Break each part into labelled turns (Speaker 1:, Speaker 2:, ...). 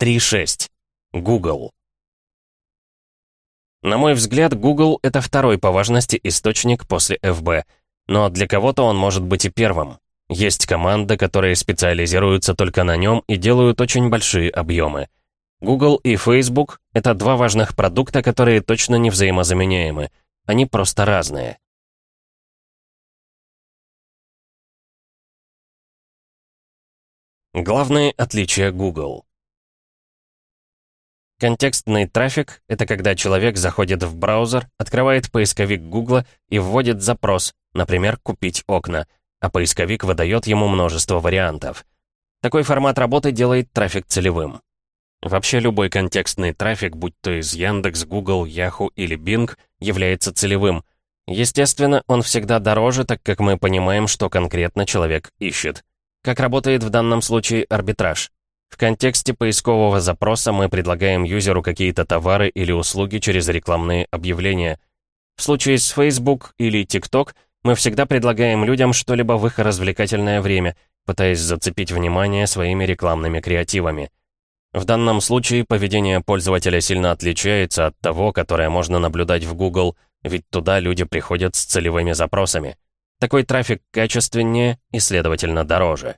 Speaker 1: 3.6. Google. На мой взгляд, Google — это второй по важности источник после FB. Но для кого-то он может быть и первым. Есть команды, которые специализируются только на нем и делают очень большие объемы. Google и Facebook — это два важных продукта, которые точно не взаимозаменяемы. Они просто разные. Главные отличия Google. Контекстный трафик — это когда человек заходит в браузер, открывает поисковик Google и вводит запрос, например, «купить окна», а поисковик выдает ему множество вариантов. Такой формат работы делает трафик целевым. Вообще любой контекстный трафик, будь то из Яндекс, Google, Yahoo или Bing, является целевым. Естественно, он всегда дороже, так как мы понимаем, что конкретно человек ищет. Как работает в данном случае арбитраж? В контексте поискового запроса мы предлагаем юзеру какие-то товары или услуги через рекламные объявления. В случае с Facebook или TikTok мы всегда предлагаем людям что-либо в их развлекательное время, пытаясь зацепить внимание своими рекламными креативами. В данном случае поведение пользователя сильно отличается от того, которое можно наблюдать в Google, ведь туда люди приходят с целевыми запросами. Такой трафик качественнее и, следовательно, дороже.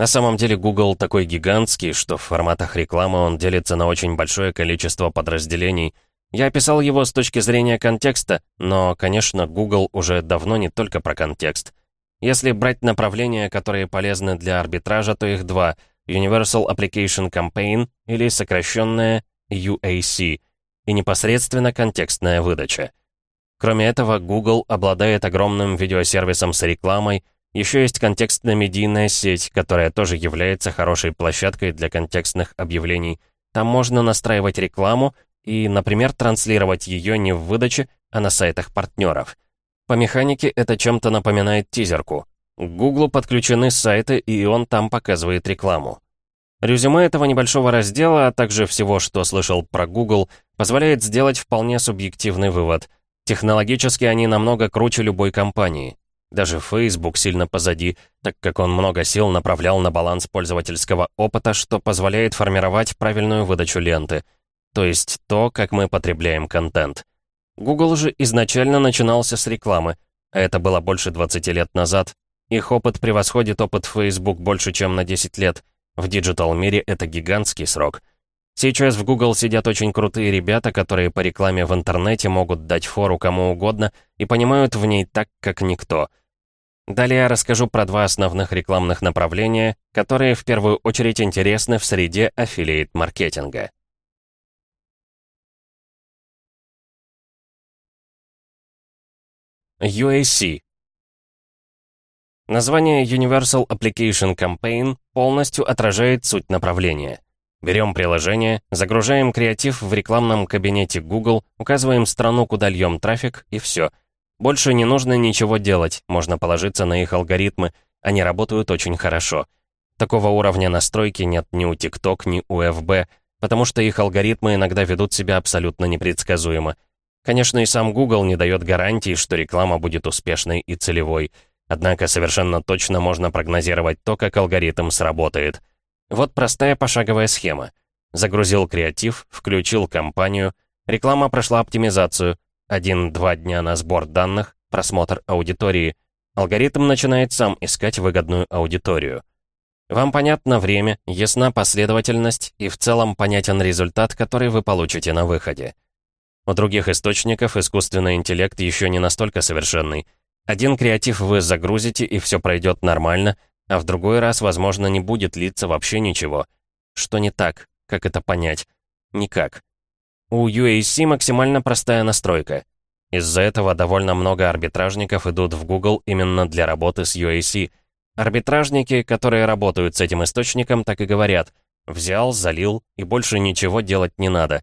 Speaker 1: На самом деле Google такой гигантский, что в форматах рекламы он делится на очень большое количество подразделений. Я описал его с точки зрения контекста, но, конечно, Google уже давно не только про контекст. Если брать направления, которые полезны для арбитража, то их два — Universal Application Campaign или сокращенная UAC, и непосредственно контекстная выдача. Кроме этого, Google обладает огромным видеосервисом с рекламой, еще есть контекстно-медийная сеть, которая тоже является хорошей площадкой для контекстных объявлений. Там можно настраивать рекламу и, например, транслировать ее не в выдаче, а на сайтах партнеров. По механике это чем-то напоминает тизерку. К Google подключены сайты, и он там показывает рекламу. Резюме этого небольшого раздела, а также всего, что слышал про Google, позволяет сделать вполне субъективный вывод – Технологически они намного круче любой компании. Даже Facebook сильно позади, так как он много сил направлял на баланс пользовательского опыта, что позволяет формировать правильную выдачу ленты. То есть то, как мы потребляем контент. Google же изначально начинался с рекламы, а это было больше 20 лет назад. Их опыт превосходит опыт Facebook больше, чем на 10 лет. В диджитал-мире это гигантский срок. Сейчас в Google сидят очень крутые ребята, которые по рекламе в интернете могут дать фору кому угодно и понимают в ней так, как никто. Далее я расскажу про два основных рекламных направления, которые в первую очередь интересны в среде аффилиейт-маркетинга. UAC Название Universal Application Campaign полностью отражает суть направления. Берем приложение, загружаем креатив в рекламном кабинете Google, указываем страну, куда льем трафик, и все. Больше не нужно ничего делать, можно положиться на их алгоритмы, они работают очень хорошо. Такого уровня настройки нет ни у TikTok, ни у FB, потому что их алгоритмы иногда ведут себя абсолютно непредсказуемо. Конечно, и сам Google не дает гарантии, что реклама будет успешной и целевой. Однако совершенно точно можно прогнозировать то, как алгоритм сработает. Вот простая пошаговая схема. Загрузил креатив, включил кампанию, реклама прошла оптимизацию, один-два дня на сбор данных, просмотр аудитории. Алгоритм начинает сам искать выгодную аудиторию. Вам понятно время, ясна последовательность и в целом понятен результат, который вы получите на выходе. У других источников искусственный интеллект еще не настолько совершенный. Один креатив вы загрузите, и все пройдет нормально — а в другой раз, возможно, не будет литься вообще ничего. Что не так? Как это понять? Никак. У UAC максимально простая настройка. Из-за этого довольно много арбитражников идут в Google именно для работы с UAC. Арбитражники, которые работают с этим источником, так и говорят. Взял, залил, и больше ничего делать не надо.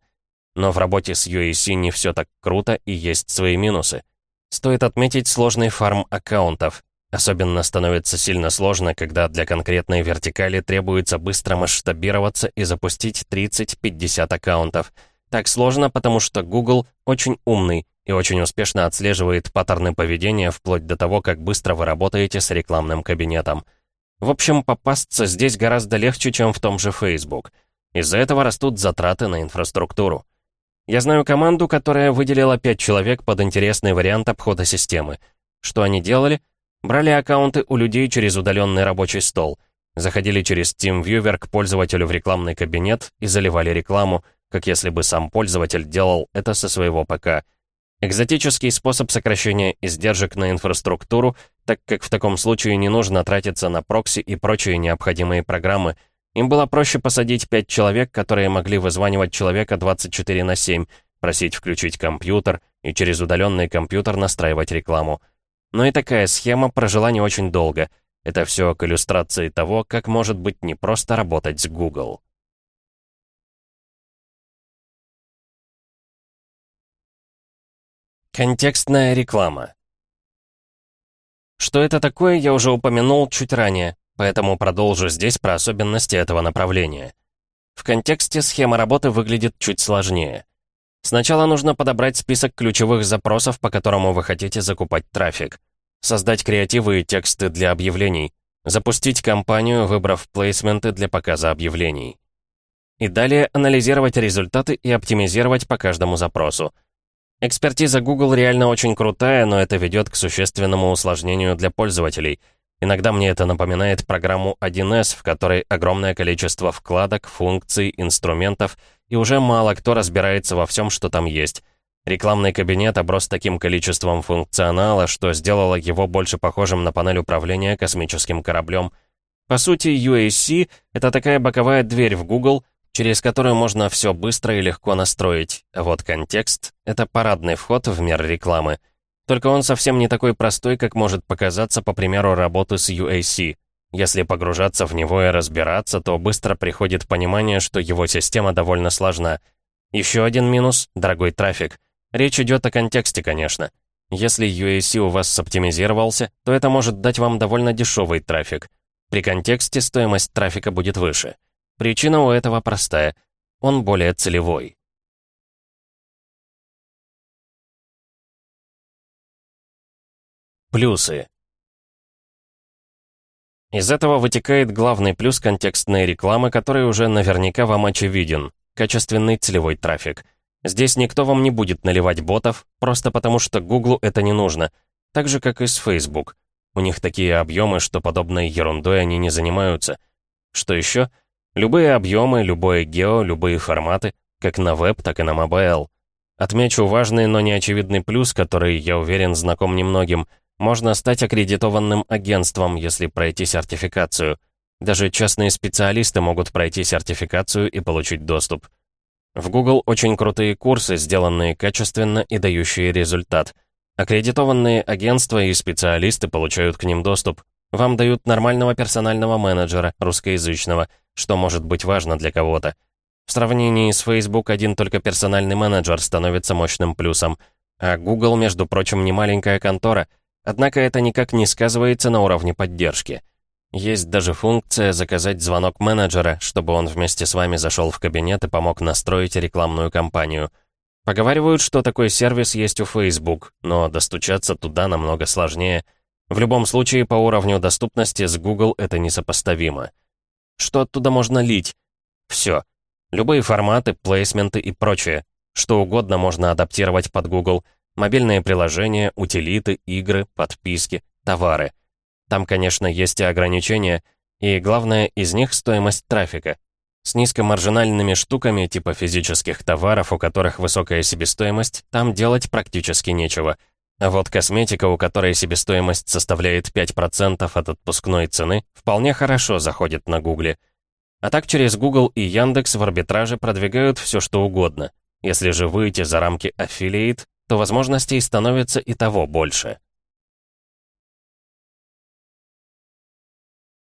Speaker 1: Но в работе с UAC не все так круто и есть свои минусы. Стоит отметить сложный фарм аккаунтов. Особенно становится сильно сложно, когда для конкретной вертикали требуется быстро масштабироваться и запустить 30-50 аккаунтов. Так сложно, потому что Google очень умный и очень успешно отслеживает паттерны поведения вплоть до того, как быстро вы работаете с рекламным кабинетом. В общем, попасться здесь гораздо легче, чем в том же Facebook. Из-за этого растут затраты на инфраструктуру. Я знаю команду, которая выделила 5 человек под интересный вариант обхода системы. Что они делали? Брали аккаунты у людей через удаленный рабочий стол, заходили через TeamViewer к пользователю в рекламный кабинет и заливали рекламу, как если бы сам пользователь делал это со своего ПК. Экзотический способ сокращения издержек на инфраструктуру, так как в таком случае не нужно тратиться на прокси и прочие необходимые программы. Им было проще посадить 5 человек, которые могли вызванивать человека 24 на 7, просить включить компьютер и через удаленный компьютер настраивать рекламу. Но и такая схема прожила не очень долго. Это все к иллюстрации того, как может быть непросто работать с Google. Контекстная реклама. Что это такое, я уже упомянул чуть ранее, поэтому продолжу здесь про особенности этого направления. В контексте схема работы выглядит чуть сложнее. Сначала нужно подобрать список ключевых запросов, по которому вы хотите закупать трафик. Создать креативы и тексты для объявлений. Запустить кампанию, выбрав плейсменты для показа объявлений. И далее анализировать результаты и оптимизировать по каждому запросу. Экспертиза Google реально очень крутая, но это ведет к существенному усложнению для пользователей. Иногда мне это напоминает программу 1С, в которой огромное количество вкладок, функций, инструментов — и уже мало кто разбирается во всем, что там есть. Рекламный кабинет оброс таким количеством функционала, что сделало его больше похожим на панель управления космическим кораблем. По сути, UAC — это такая боковая дверь в Google, через которую можно все быстро и легко настроить. Вот контекст — это парадный вход в мир рекламы. Только он совсем не такой простой, как может показаться по примеру работы с UAC. Если погружаться в него и разбираться, то быстро приходит понимание, что его система довольно сложна. Еще один минус — дорогой трафик. Речь идет о контексте, конечно. Если UAC у вас соптимизировался, то это может дать вам довольно дешевый трафик. При контексте стоимость трафика будет выше. Причина у этого простая. Он более целевой. Плюсы. Из этого вытекает главный плюс контекстной рекламы, который уже наверняка вам очевиден – качественный целевой трафик. Здесь никто вам не будет наливать ботов, просто потому что Гуглу это не нужно. Так же, как и с Facebook. У них такие объемы, что подобной ерундой они не занимаются. Что еще? Любые объемы, любое гео, любые форматы, как на веб, так и на mobile. Отмечу важный, но неочевидный плюс, который, я уверен, знаком немногим – можно стать аккредитованным агентством, если пройти сертификацию. Даже частные специалисты могут пройти сертификацию и получить доступ. В Google очень крутые курсы, сделанные качественно и дающие результат. Аккредитованные агентства и специалисты получают к ним доступ. Вам дают нормального персонального менеджера, русскоязычного, что может быть важно для кого-то. В сравнении с Facebook один только персональный менеджер становится мощным плюсом. А Google, между прочим, не маленькая контора — Однако это никак не сказывается на уровне поддержки. Есть даже функция заказать звонок менеджера, чтобы он вместе с вами зашел в кабинет и помог настроить рекламную кампанию. Поговаривают, что такой сервис есть у Facebook, но достучаться туда намного сложнее. В любом случае, по уровню доступности с Google это несопоставимо. Что оттуда можно лить? Все. Любые форматы, плейсменты и прочее. Что угодно можно адаптировать под Google — Мобильные приложения, утилиты, игры, подписки, товары. Там, конечно, есть и ограничения, и главное из них стоимость трафика. С низкомаржинальными штуками типа физических товаров, у которых высокая себестоимость, там делать практически нечего. А вот косметика, у которой себестоимость составляет 5% от отпускной цены, вполне хорошо заходит на Гугле. А так через Google и Яндекс в арбитраже продвигают все что угодно. Если же выйти за рамки Affiliate, то возможностей становится и того больше.